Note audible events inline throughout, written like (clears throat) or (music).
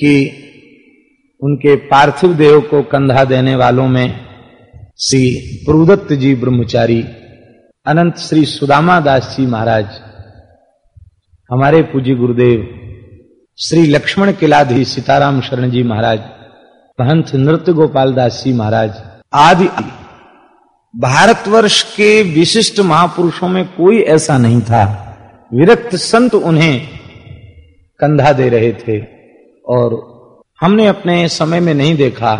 कि उनके पार्थिव देव को कंधा देने वालों में श्री प्रभुदत्त जी ब्रह्मचारी, अनंत श्री सुदामा दास जी महाराज, हमारे पूज्य गुरुदेव, श्री लक्ष्मण किलाधी सीताराम शरण जी महाराज, महंत नृत्य गोपाल दास जी महाराज आदि। भारतवर्ष के विशिष्ट महापुरुषों में कोई ऐसा नहीं था। विरक्त संत उन्हें कंधा दे रहे थे। और हमने अपने समय में नहीं देखा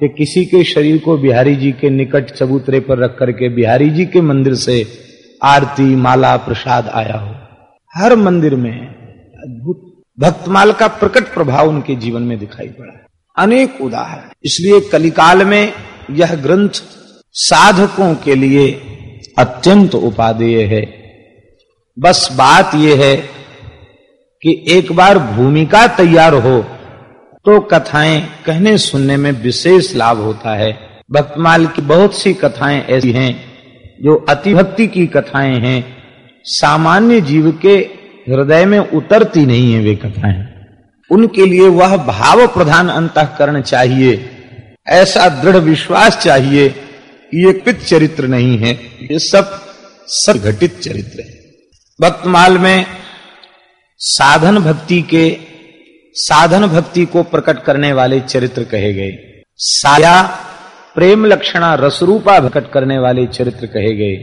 कि किसी के शरीर को बिहारी जी के निकट चबूतरे पर रख करके बिहारी जी के मंदिर से आरती, माला, प्रसाद आया हो। हर मंदिर में अद्भुत भक्तमाल का प्रकट प्रभाव उनके जीवन में दिखाई पड़ा। अनेक उदाहरण। इसलिए कलिकाल में यह ग्रंथ साधकों के लिए अत्यंत उपादेय है। बस बात यह है कि एक बार भूमिका तैयार हो तो कथाएँ कहने सुनने में विशेष लाभ होता है। भक्तमाल की बहुत सी कथाएँ ऐसी हैं, जो अतिभक्ति की कथाएँ हैं। सामान्य जीव के हृदय में उतरती नहीं है वे कथाएँ। उनके लिए वह भाव प्रधान अंतकरण चाहिए। ऐसा दृढ़ विश्वास चाहिए ये पित चरित्र नहीं है, ये सब सघटित चरित्र है। भक्तमाल में साधन भक्ति के, साधन भक्ति को प्रकट करने वाले चरित्र कहे गए। साया, प्रेम लक्षणा, रसरूपा प्रकट करने वाले चरित्र कहे गए।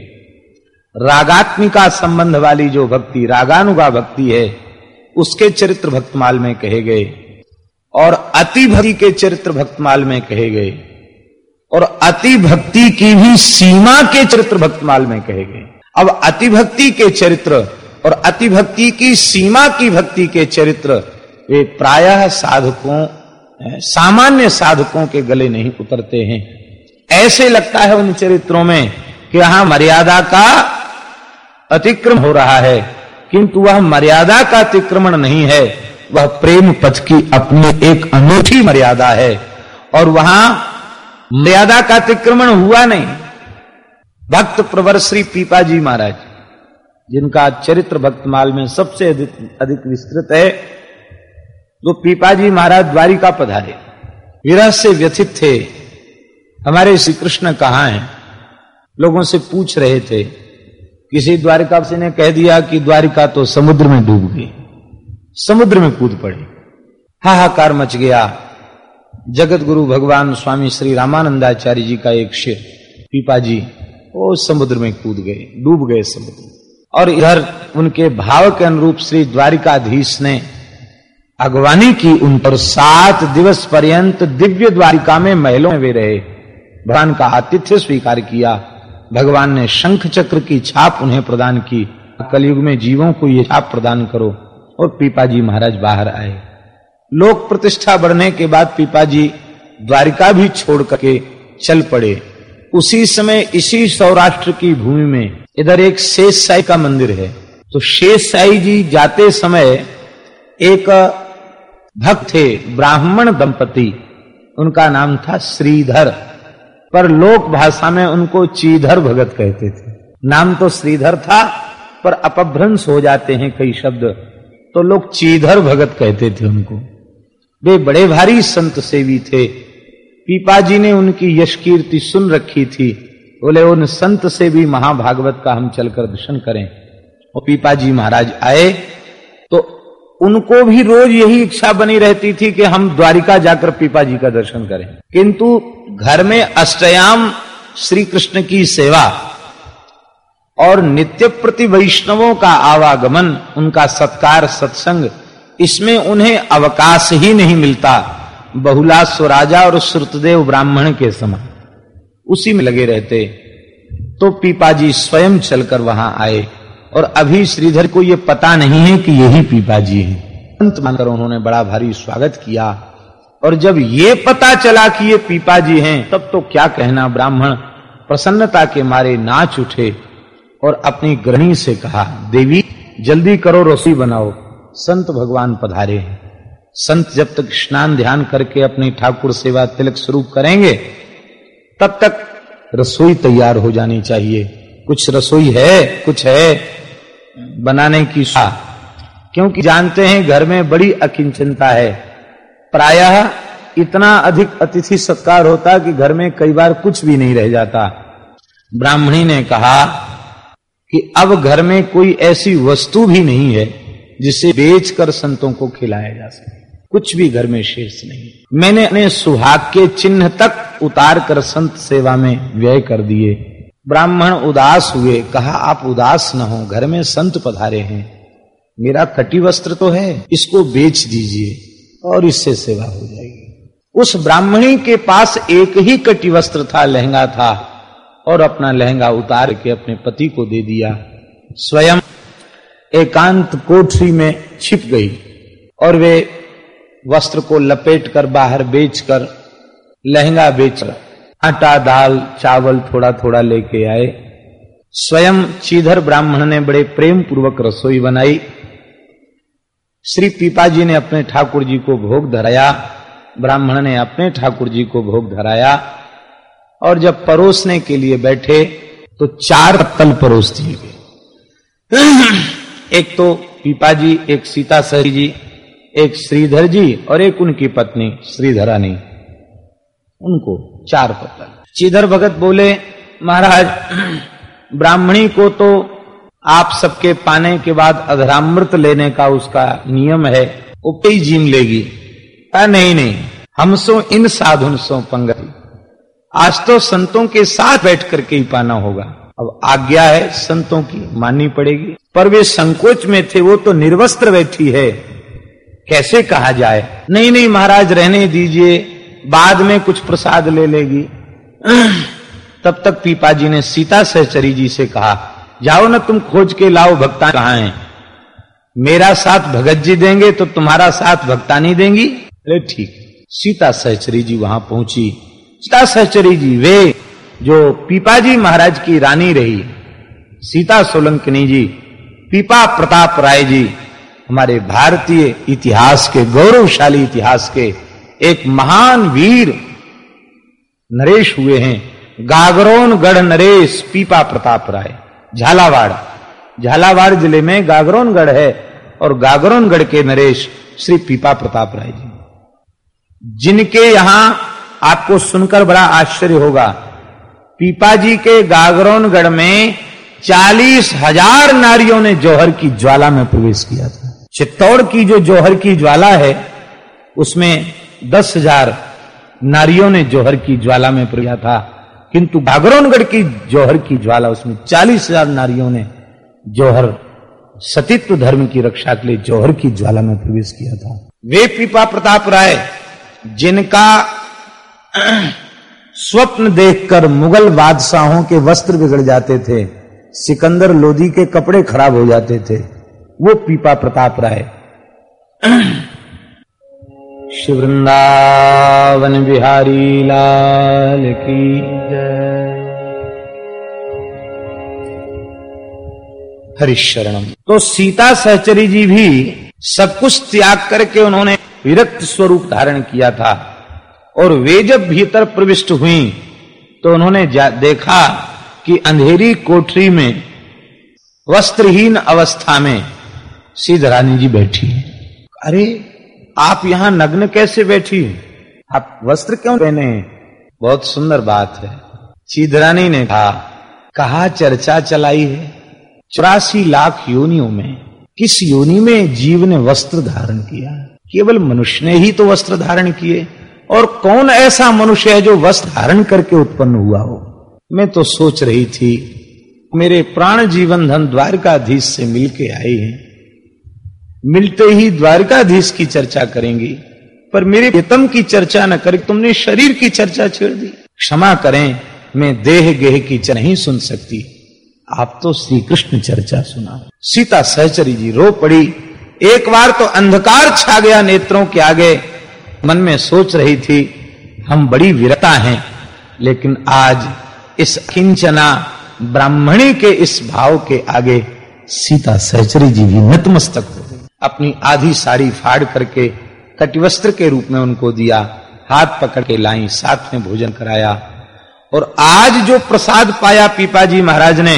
रागात्मिका संबंध वाली जो भक्ति, रागानुगा भक्ति है, उसके चरित्र भक्तमाल में कहे गए। और अति भक्ति के चरित्र भक्तमाल में कहे गए। और अति भक्ति की भी सीमा के चरित्र भक्तमाल में कहे गए। अब अति भक्ति के चरित्र और अति भक्ति की सीमा की भक्ति के चरित्र, वे प्रायः साधकों सामान्य साधकों के गले नहीं उतरते हैं। ऐसे लगता है उन चरित्रों में कि यहाँ मर्यादा का अतिक्रम हो रहा है, किंतु वह मर्यादा का अतिक्रमण नहीं है। वह प्रेम पथ की अपनी एक अनूठी मर्यादा है और वहाँ मर्यादा का अतिक्रमण हुआ नहीं। भक्त प्रवर श्री पीपा जी महाराज जिनका चरित्र भक्तमाल में सबसे अधिक अधिक विस्तृत है तो पीपाजी महाराज द्वारिका पधारे। विरह से व्यथित थे। हमारे श्री कृष्ण कहाँ हैं? लोगों से पूछ रहे थे। किसी द्वारिकावासी ने कह दिया कि द्वारिका तो समुद्र में डूब गई। समुद्र में कूद पड़े। हाहाकार मच गया। जगत गुरु भगवान स्वामी श्री रामानंदाचार्य जी का एक शेर पीपा जी वो समुद्र में कूद गए, डूब गए समुद्र। और इधर उनके भाव के अनुरूप श्री द्वारिकाधीश ने अगवानी की उन पर सात दिवस पर्यंत दिव्य द्वारिका में महलों में वे रहे। भगवान का आतिथ्य स्वीकार किया। भगवान ने शंख चक्र की छाप उन्हें प्रदान की। कलयुग में जीवों को ये छाप प्रदान करो और पीपाजी महाराज बाहर आए। लोक प्रतिष्ठा बढ़ने के बाद पीपाजी द्वारिका भी छोड़ करके चल पड़े। उसी समय इसी सौराष्ट्र की भूमि में इधर एक शेष साई का मंदिर है। तो शेष साई जी जाते समय एक भक्त थे, ब्राह्मण दंपति। उनका नाम था श्रीधर। पर लोक भाषा में उनको चीधर भगत कहते थे। नाम तो श्रीधर था, पर अपभ्रंश हो जाते हैं कई शब्द। तो लोग चीधर भगत कहते थे उनको। वे बड़े भारी संत सेवी थे। पीपाजी ने उनकी यश कीर्ति सुन रखी थी। बोले, उन संत से भी महाभागवत का हम चलकर दर्शन करें। और पीपाजी महाराज आए तो उनको भी रोज यही इच्छा बनी रहती थी कि हम द्वारिका जाकर पीपाजी का दर्शन करें। किंतु घर में अष्टयाम श्री कृष्ण की सेवा और नित्य प्रति वैष्णवों का आवागमन, उनका सत्कार, सत्संग, इसमें उन्हें अवकाश ही नहीं मिलता। बहुला स्वराजा और श्रुतदेव ब्राह्मण के समान। उसी में लगे रहते। तो पीपाजी स्वयं चलकर वहाँ आए और अभी श्रीधर को यह पता नहीं है कि यही पीपाजी है। अंत मानकर उन्होंने बड़ा भारी स्वागत किया और जब ये पता चला कि ये पीपाजी हैं, तब तो क्या कहना ब्राह्मण? प्रसन्नता के मारे नाच उठे और अपनी गृहिणी से कहा, देवी, जल्दी करो रसोई बनाओ। संत भगवान पधारे हैं। संत जब तक स्नान ध्यान करके अपनी ठाकुर सेवा तिलक स्वरूप करेंगे, तब तक रसोई तैयार हो जानी चाहिए। कुछ रसोई है, कुछ है, बनाने की सा क्योंकि जानते हैं घर में बड़ी अकिंचनता है। प्रायः इतना अधिक अतिथि सत्कार होता कि घर में कई बार कुछ भी नहीं रह जाता। ब्राह्मणी ने कहा कि अब घर में कोई ऐसी वस्तु भी नहीं है जिसे बेचकर संतों को खिलाया जा सके। कुछ भी घर में शेष नहीं। मैंने अपने सुहाग के चिन्ह तक उतार कर संत सेवा में व्यय कर दिए। ब्राह्मण उदास हुए, कहा, आप उदास न हो, घर में संत पधारे हैं। मेरा कटी वस्त्र तो है, इसको बेच दीजिए और इससे सेवा हो जाएगी। उस ब्राह्मणी के पास एक ही कटी वस्त्र था, लहंगा था, और अपना लहंगा उतार के अपने पति को दे दिया। स्वयं एकांत कोठरी में छिप गई, और वे वस्त्र को लपेट कर बाहर बेचकर लहंगा बेचकर आटा, दाल, चावल थोड़ा थोड़ा लेके आए। स्वयं चीधर ब्राह्मण ने बड़े प्रेम पूर्वक रसोई बनाई। श्री पीपा जी ने अपने ठाकुर जी को भोग धराया। ब्राह्मण ने अपने ठाकुर जी को भोग धराया। और जब परोसने के लिए बैठे तो चार तल परोस दिए गए। एक तो पीपा जी एक सीता सही जी। एक श्रीधर जी और एक उनकी पत्नी श्रीधरानी। उनको चार पत्तल चीधर भगत बोले महाराज ब्राह्मणी को तो आप सबके पाने के बाद अधरामृत लेने का उसका नियम है उपई जीम लेगी। आ, नहीं नहीं हम सो इन साधुन सो पंगति। आज तो संतों के साथ बैठ करके ही पाना होगा। अब आज्ञा है संतों की माननी पड़ेगी। पर वे संकोच में थे वो तो निर्वस्त्र बैठी है। कैसे कहा जाए? नहीं नहीं, महाराज, रहने दीजिए, बाद में कुछ प्रसाद ले लेगी। तब तक पीपा जी ने सीता सहचरी जी से कहा, जाओ ना तुम खोज के लाओ भक्ता कहा है। मेरा साथ भगत जी देंगे तो तुम्हारा साथ भक्ता नहीं देंगी। अरे ठीक। सीता सहचरी जी वहाँ पहुँची। सीता सहचरी जी, वे, जो पीपाजी महाराज की रानी रही। सीता सोलंकनी जी, पीपा प्रताप राय जी हमारे भारतीय इतिहास के, गौरवशाली इतिहास के एक महान वीर नरेश हुए हैं। गागरोन गढ़ नरेश, पीपा प्रताप राय, झालावाड़। झालावाड़ ज़िले में गागरोनगढ़ है और गागरोनगढ़ के नरेश श्री पीपा प्रताप राय जी। जिनके यहाँ आपको सुनकर बड़ा आश्चर्य होगा, पीपा जी के गागरोनगढ़ में चालीस हज़ार नारियों ने जौहर की ज्वाला में प्रवेश किया था। चित्तौड़ की जो जौहर की ज्वाला है, उसमें दस हज़ार नारियों ने जौहर की ज्वाला में प्रया था। किंतु गागरोनगढ़ की जौहर की ज्वाला, उसमें चालीस हज़ार नारियों ने जौहर सतीत्व धर्म की रक्षा के लिए जौहर की ज्वाला में प्रवेश किया था। वे पीपा प्रताप राय, जिनका स्वप्न देखकर मुगल बादशाहों के वस्त्र बिगड़ जाते थे, सिकंदर लोधी के कपड़े खराब हो जाते थे वो पीपा प्रताप राय। (clears throat) शिव वृंदावन बिहारी लाल की हरिशरणम। तो सीता सहचरी जी भी सब कुछ त्याग करके उन्होंने विरक्त स्वरूप धारण किया था और वे जब भीतर प्रविष्ट हुई तो उन्होंने देखा कि अंधेरी कोठरी में वस्त्रहीन अवस्था में सीधरानी जी बैठी है। अरे, आप यहाँ नग्न कैसे बैठी आप वस्त्र क्यों पहने हैं? बहुत सुंदर बात है। सीधरानी ने कहा कहा चर्चा चलाई है? चौरासी लाख योनियों में किस योनि में जीव ने वस्त्र धारण किया? केवल मनुष्य ने ही तो वस्त्र धारण किए। और कौन ऐसा मनुष्य है जो वस्त्र धारण करके उत्पन्न हुआ हो? मैं तो सोच रही थी, मेरे प्राण जीवन धन द्वारकाधीश से मिलके आए हैं। मिलते ही द्वारकाधीश की चर्चा करेंगी, पर मेरे वेतन की चर्चा न कर तुमने शरीर की चर्चा छेड़ दी। क्षमा करें, मैं देह गेह की नहीं सुन सकती। आप तो श्री कृष्ण चर्चा सुना। सीता सहचरी जी रो पड़ी। एक बार तो अंधकार छा गया नेत्रों के आगे। मन में सोच रही थी, हम बड़ी विरता हैं, लेकिन आज इस किंचना ब्राह्मणी के इस भाव के आगे सीता सहचरी जी भी नतमस्तक हो अपनी आधी साड़ी फाड़ करके कटिवस्त्र के रूप में उनको दिया, हाथ पकड़ के लाई, साथ में भोजन कराया। और आज जो प्रसाद पाया पीपाजी महाराज ने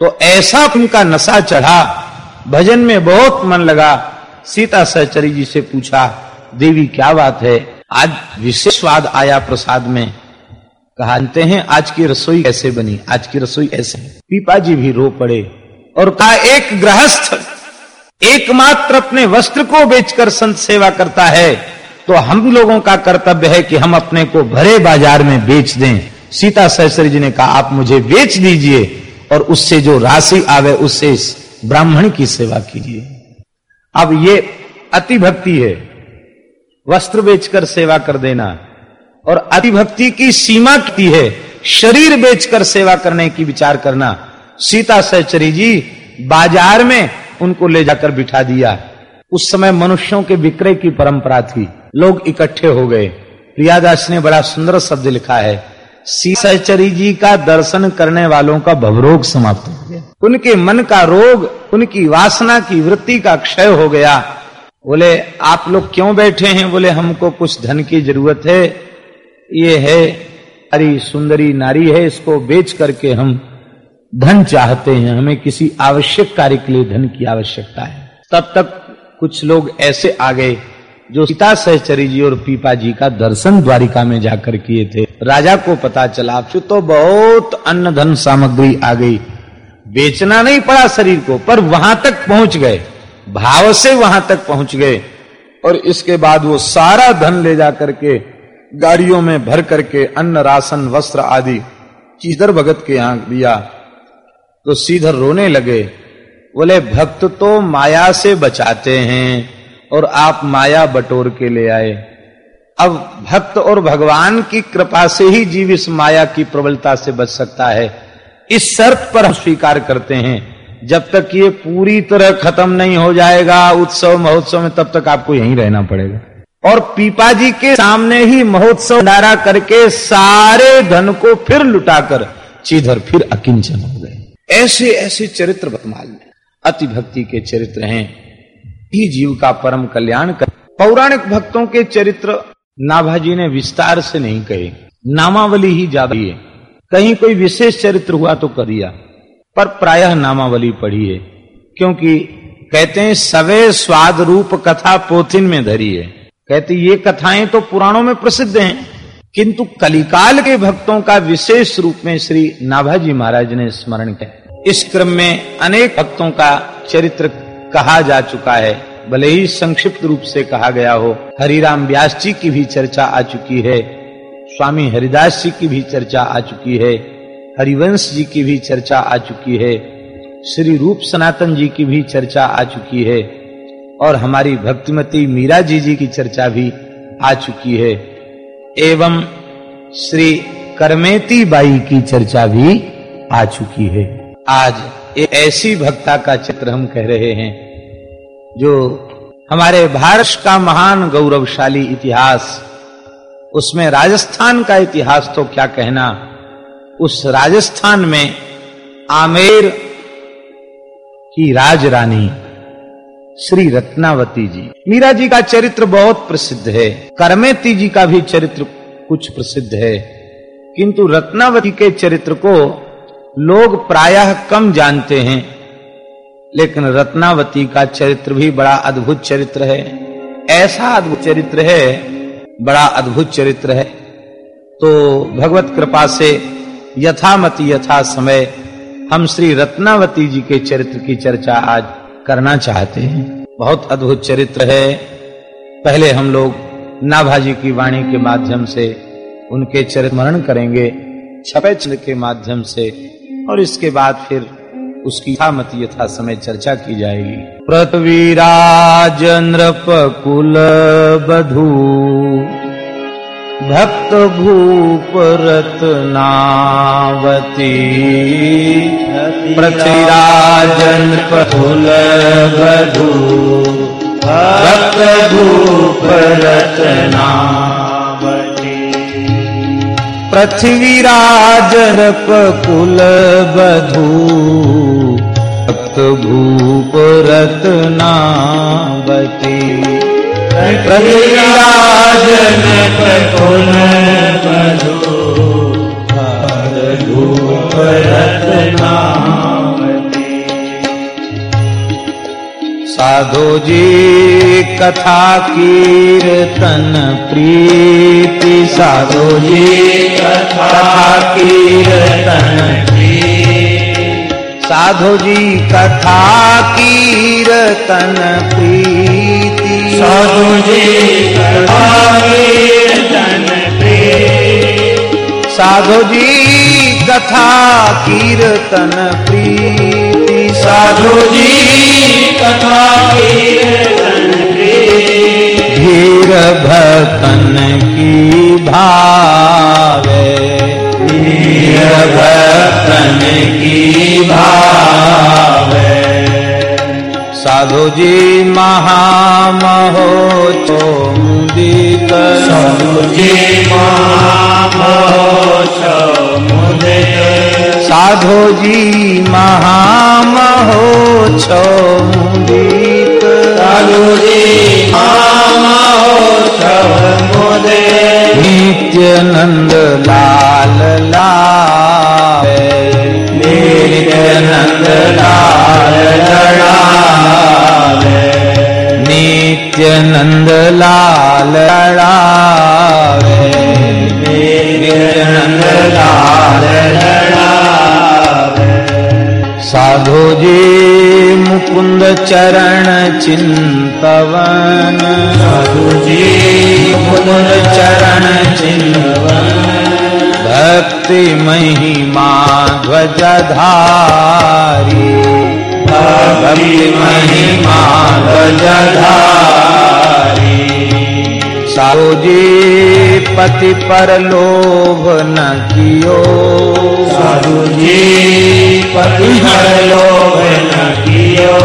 तो ऐसा उनका नशा चढ़ा, भजन में बहुत मन लगा। सीता सहचरी जी से पूछा, देवी, क्या बात है? आज विशेष स्वाद आया प्रसाद में। कहते हैं, आज की रसोई कैसे बनी? आज की रसोई ऐसे पीपा जी भी रो पड़े और कहा, एक गृहस्थ एकमात्र अपने वस्त्र को बेचकर संत सेवा करता है तो हम लोगों का कर्तव्य है कि हम अपने को भरे बाज़ार में बेच दें। सीता सहसरी जी ने कहा, आप मुझे बेच दीजिए और उससे जो राशि आवे, उससे ब्राह्मण की सेवा कीजिए। अब ये अति भक्ति है। वस्त्र बेचकर सेवा कर देना और अति भक्ति की सीमा की है। शरीर बेचकर सेवा करने की विचार करना। सीता सहचरी जी बाज़ार में उनको ले जाकर बिठा दिया। उस समय मनुष्यों के विक्रय की परंपरा थी। लोग इकट्ठे हो गए। प्रियादास ने बड़ा सुंदर शब्द लिखा है सहचरी जी का दर्शन करने वालों का भवरोग समाप्त हो गया। उनके मन का रोग, उनकी वासना की वृत्ति का क्षय हो गया। बोले, आप लोग क्यों बैठे हैं? बोले, हमको कुछ धन की ज़रूरत है। ये है, हरी सुंदरी नारी है, इसको बेच करके हम धन चाहते हैं, हमें किसी आवश्यक कार्य के लिए धन की आवश्यकता है। तब तक कुछ लोग ऐसे आ गए, जो सीता सहचरी जी और पीपा जी का दर्शन द्वारिका में जाकर किए थे। राजा को पता चला, फिर तो बहुत अन्न धन सामग्री आ गई। बेचना नहीं पड़ा शरीर को, पर वहाँ तक पहुँच गए। भाव से वहाँ तक पहुँच गए। और इसके बाद वो सारा धन ले जाकर के गाड़ियों में भर करके अन्न, राशन, वस्त्र आदि चीधर भगत के यहाँ दिया तो सीधर रोने लगे। बोले, भक्त तो माया से बचाते हैं और आप माया बटोर के ले आए। अब भक्त और भगवान की कृपा से ही जीव इस माया की प्रबलता से बच सकता है। इस शर्त पर हम स्वीकार करते हैं। जब तक ये पूरी तरह खत्म नहीं हो जाएगा, उत्सव महोत्सव में तब तक आपको यहीं रहना पड़ेगा। और पीपा जी के सामने ही महोत्सव नारा करके सारे धन को फिर लुटाकर चीधर फिर अकिंचन हो गए। ऐसे ऐसे चरित्र बतमाल में अति भक्ति के चरित्र हैं। ही जीव का परम कल्याण कर पौराणिक भक्तों के चरित्र नाभाजी ने विस्तार से नहीं कहे। नामावली ही ज़्यादा है कहीं कोई विशेष चरित्र हुआ तो कर दिया पर प्रायः नामावली पढ़ी क्योंकि कहते हैं, सवे स्वाद रूप कथा पोथिन में धरी है। कहते ये कथाएँ तो पुराणों में प्रसिद्ध हैं। किंतु कलिकाल के भक्तों का विशेष रूप में श्री नाभाजी महाराज ने स्मरण किया। इस क्रम में अनेक भक्तों का चरित्र कहा जा चुका है। भले ही संक्षिप्त रूप से कहा गया हो, हरिराम व्यास जी की भी चर्चा आ चुकी है, स्वामी हरिदास जी की भी चर्चा आ चुकी है, हरिवंश जी की भी चर्चा आ चुकी है, श्री रूप सनातन जी की भी चर्चा आ चुकी है, और हमारी भक्तिमती मीरा जी जी की चर्चा भी आ चुकी है। एवं श्री करमेती बाई की चर्चा भी आ चुकी है। आज एक ऐसी भक्ता का चित्र हम कह रहे हैं, जो हमारे भारत का महान गौरवशाली इतिहास, उसमें राजस्थान का इतिहास तो क्या कहना, उस राजस्थान में आमेर की राजरानी श्री रत्नावती जी। मीरा जी का चरित्र बहुत प्रसिद्ध है, करमेती जी का भी चरित्र कुछ प्रसिद्ध है, किंतु रत्नावती के चरित्र को लोग प्रायः कम जानते हैं, लेकिन रत्नावती का चरित्र भी बड़ा अद्भुत चरित्र है। ऐसा अद्भुत चरित्र है, बड़ा अद्भुत चरित्र है। तो भगवत कृपा से यथामति यथा समय हम श्री रत्नावती जी के चरित्र की चर्चा आज करना चाहते हैं। बहुत अद्भुत चरित्र है। पहले हम लोग नाभाजी की वाणी के माध्यम से उनके चरित्र मरण करेंगे। छपे के माध्यम से और इसके बाद फिर उसकी मत यथा समय चर्चा की जाएगी। पृथ्वीराज नृप कुल बधू, भक्त भूप रत्नावती। पृथ्वीराज नृप कुल बधू, भक्त भूप रत्ना पृथ्वीराज रप कुल बधू भूप रत्नावती पृथ्वीराज रप कुल बधू रत्नावती साधो जी कथा कीर्तन प्रीति। साधो जी कथा कीर्तन साधो जी कथा कीर्तन प्रीति। साधु जी कथा कीर्तन प्रीति। साधो जी कथा कीर्तन प्रीति। साधु जी कथा धीर भक्तन की भावे। वीर भक्तन की भावे। साधु जी महामहो चो मुदित। साधु जी मुदित साधु जी महामहो छो मुदित साधु जी महामोक्ष मुदित नित्यानंद लाल लाए नित्यानंद लाल लड़ावे नित्यानंद लाल लड़ावे चरण चिंतवन। साधु जी मुकुंद चरण चिंतवन। भक्ति महिमा ध्वजधारी। भक्ति महिमा गजधारी साधु जी पति पर लोभ न कियो। साधु जी पति पर लोभ न कियो।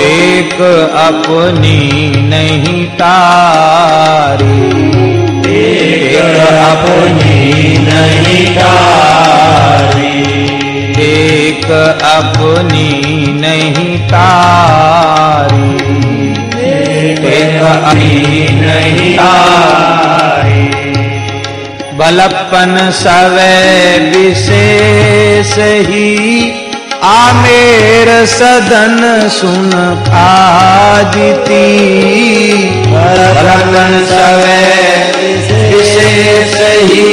एक अपनी नहीं तारी। एक अपनी नहीं तारी। एक अपनी नहीं तारी। बलपन सवै विशेष ही आमेर सदन सुन खाजती बलपन सवै विशेष ही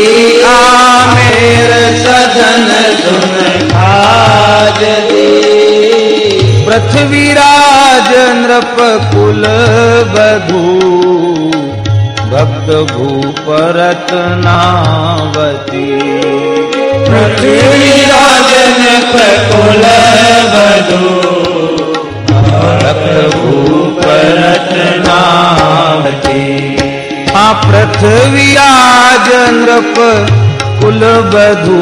आमेर सदन सुन खाजती पृथ्वीराज नृप कुल बधू भक्त भूप रत्नावती पृथ्वी राजन कुल बधू भक्त भूप रत्नावती हाँ पृथ्वीराज नृप कुल बधू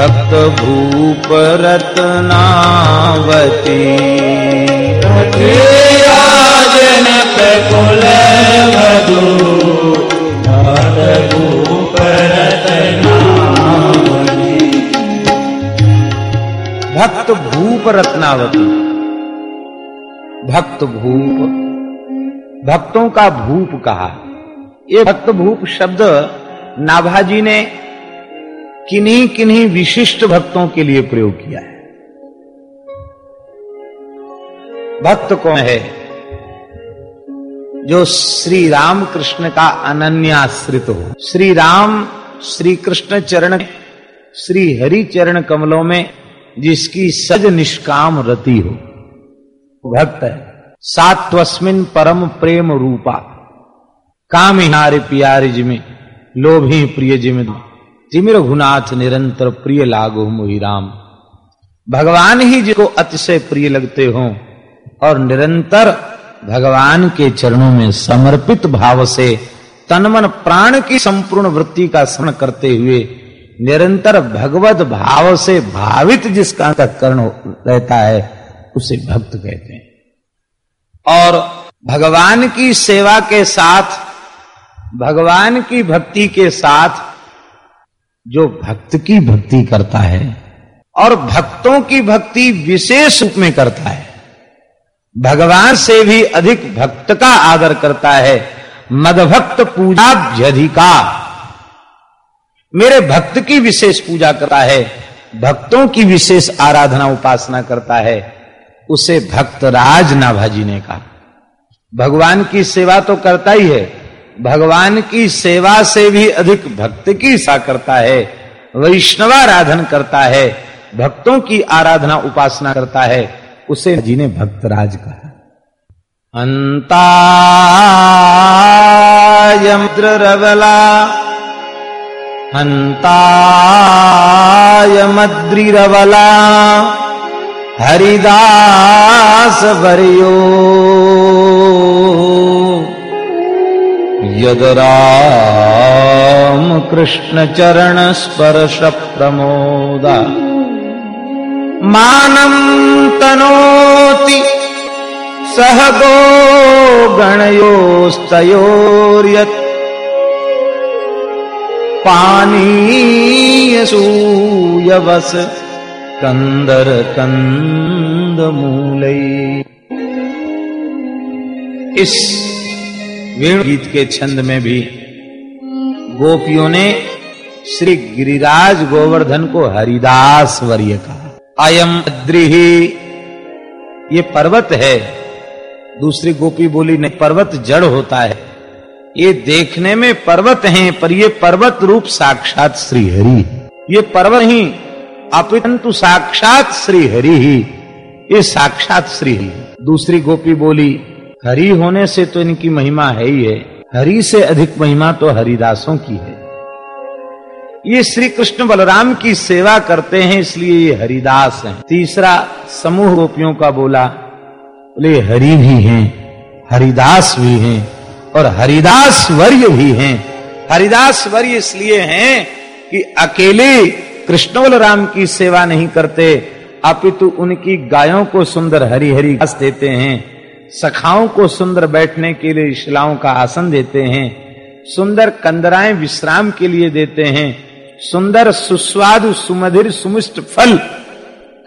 भक्त भूप रत्नावती। कुल भक्त भूप रत्नावती। भक्त भूप। भक्तों का भूप कहा। ये भक्त भूप शब्द नाभाजी ने किन्हीं किन्हीं विशिष्ट भक्तों के लिए प्रयोग किया है। भक्त कौन है? जो श्री राम कृष्ण का अनन्याश्रित हो। श्री राम श्री कृष्ण चरण, श्री हरि चरण कमलों में जिसकी सज निष्काम रति हो। भक्त है। सात्वस्मिन परम प्रेम रूपा। काम हारे प्यारे जिमे, लोभी प्रिय जिमे। जिमे घुनाथ निरंतर प्रिय लागो मोहि राम। भगवान ही जिसको अतिशय प्रिय लगते हो और निरंतर भगवान के चरणों में समर्पित भाव से तनमन प्राण की संपूर्ण वृत्ति का स्मरण करते हुए निरंतर भगवत भाव से भावित जिसका कर्ण रहता है, उसे भक्त कहते हैं। और भगवान की सेवा के साथ, भगवान की भक्ति के साथ जो भक्त की भक्ति करता है और भक्तों की भक्ति विशेष रूप में करता है। भगवान से भी अधिक भक्त का आदर करता है। मदभक्त पूजा जधिका मेरे भक्त की विशेष पूजा करता है। भक्तों की विशेष आराधना उपासना करता है। उसे भक्तराज नाभाजी ने कहा। भगवान की सेवा तो करता ही है भगवान की सेवा से भी अधिक भक्त की सा करता है वैष्णवाराधन करता है, भक्तों की आराधना उपासना करता है, उसे जी ने भक्तराज कहा। रवला रवला हरिदास वर्यो। यद राम कृष्ण चरण स्पर्श प्रमोदा। मानम तनोति सह गो गणयोस्तयोर्यत्। पानीयसूयवस कंदर कंद मूले इस वेणु गीत के छंद में भी। गोपियों ने श्री गिरिराज गोवर्धन को हरिदास वर्य कहा। अयम अद्रिही, ये पर्वत है। दूसरी गोपी बोली, नहीं, पर्वत जड़ होता है। ये देखने में पर्वत हैं, पर ये पर्वत रूप साक्षात श्री हरि ये पर्वत ही अपितंतु साक्षात श्री हरि ही। ये साक्षात श्री हरि दूसरी गोपी बोली हरि होने से तो इनकी महिमा है ही है। हरि से अधिक महिमा तो हरिदासों की है। ये श्री कृष्ण बलराम की सेवा करते हैं, इसलिए ये हरिदास हैं। तीसरा समूह गोपियों का बोला, बोले, हरि भी हैं, हरिदास भी हैं और हरिदास वर्य भी हैं। हरिदास वर्य इसलिए हैं कि अकेले कृष्ण बलराम की सेवा नहीं करते, अपितु उनकी गायों को सुंदर हरी हरी घास देते हैं। सखाओं को सुंदर बैठने के लिए शिलाओं का आसन देते हैं, सुंदर कंदराएँ विश्राम के लिए देते हैं, सुंदर सुस्वादु सुमधिर सुमिष्ट फल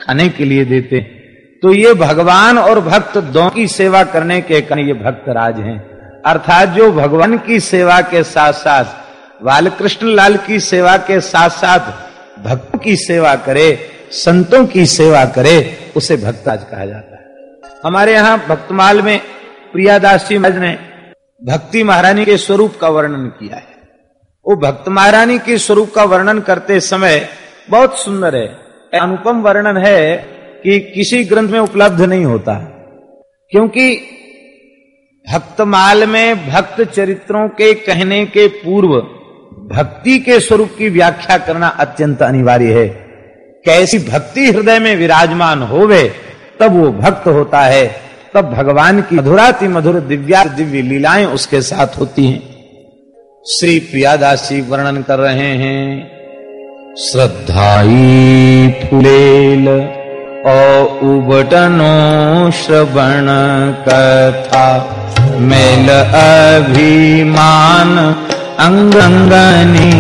खाने के लिए देते हैं। तो ये भगवान और भक्त दोनों की सेवा करने के कारण ये भक्त राज हैं। अर्थात जो भगवान की सेवा के साथ साथ बालकृष्ण लाल की सेवा के साथ साथ भक्तों की सेवा करे, संतों की सेवा करे, उसे भक्ताज कहा जाता है। हमारे यहाँ भक्तमाल में प्रियादास जी महाराज ने भक्ति महारानी के स्वरूप का वर्णन किया है। वो भक्त महारानी के स्वरूप का वर्णन करते समय बहुत सुंदर है। अनुपम वर्णन है कि किसी ग्रंथ में उपलब्ध नहीं होता। क्योंकि भक्तमाल में भक्त चरित्रों के कहने के पूर्व भक्ति के स्वरूप की व्याख्या करना अत्यंत अनिवार्य है। कैसी भक्ति हृदय में विराजमान होवे तब वो भक्त होता है। तब भगवान की मधुराति मधुर दिव्या दिव्य लीलाएँ उसके साथ होती हैं। श्री प्रियादास वर्णन कर रहे हैं, श्रद्धाई फुलेल ओ उबटनो श्रवण कथा, मेल अभिमान अंगंगनी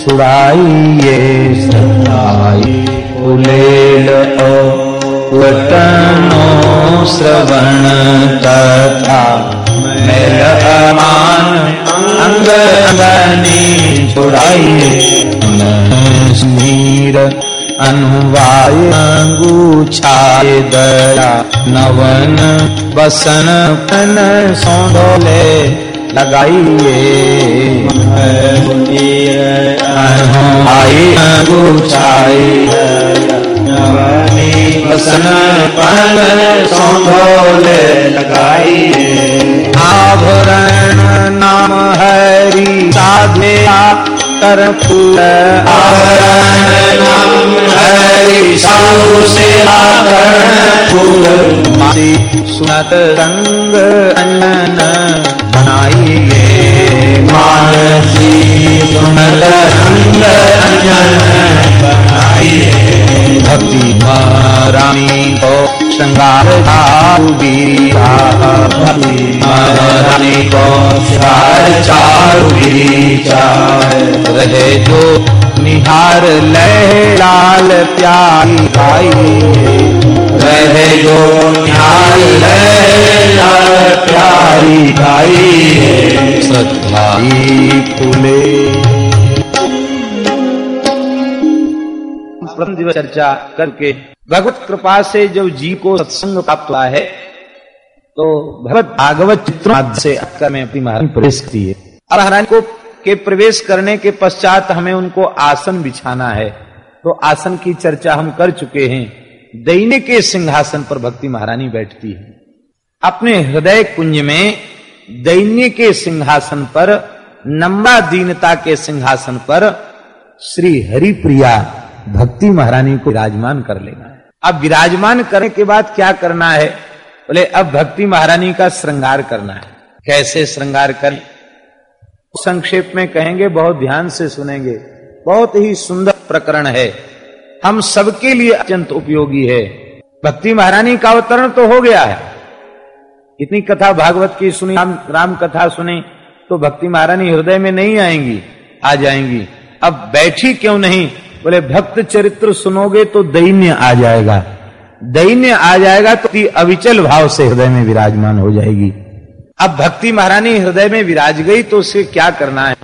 छुड़ाइए। श्रद्धाई फुलेल ओ वटनो श्रवण तथा मेल अमान अंग अंगनी छुड़ाइए स्मीर अनुवाय अंगूछाए दया नवन बसन पन सौंधोले लगाइए आए अंगूछाए वसन पन सौंधोले लगाइए आभरण नाम हरि साधे कर फूल आभरण नाम हरि साधु से आभरण फूल मासी सुनत रंग अनन बनाइए। मानसी सुनत रंग अंजन बनाइए भक्ति महारानी को श्रृंगार वीरा भक्ति महारानी को चार चार विचार रहे जो निहार लह लाल प्यारी भाई रहे जो न्याय लाल प्यारी भाई श्रद्धाई फूले। प्रथम दिवस चर्चा करके भगवत कृपा से जब जीव को सत्संग प्राप्त हुआ है तो भगवत भागवत चित्रों से अपनी महारानी प्रवेश की है। और महारानी को के प्रवेश करने के पश्चात हमें उनको आसन बिछाना है। तो आसन की चर्चा हम कर चुके हैं। दैन्य के सिंहासन पर भक्ति महारानी बैठती है। अपने हृदय कुंज में दैन्य के सिंहासन पर नम्बा दीनता के सिंहासन पर श्री हरिप्रिया भक्ति महारानी को विराजमान कर लेना है। अब विराजमान करने के बाद क्या करना है? बोले अब भक्ति महारानी का श्रृंगार करना है। कैसे श्रृंगार कर? संक्षेप में कहेंगे बहुत ध्यान से सुनेंगे। बहुत ही सुंदर प्रकरण है। हम सबके लिए अत्यंत उपयोगी है। भक्ति महारानी का अवतरण तो हो गया है। इतनी कथा भागवत की सुनी राम, राम कथा सुनी तो भक्ति महारानी हृदय में नहीं आएँगी आ जाएँगी। अब बैठी क्यों नहीं? बोले, भक्त चरित्र सुनोगे तो दैन्य आ जाएगा। दैन्य आ जाएगा तो अविचल भाव से हृदय में विराजमान हो जाएगी। अब भक्ति महारानी हृदय में विराज गई तो उसे क्या करना है?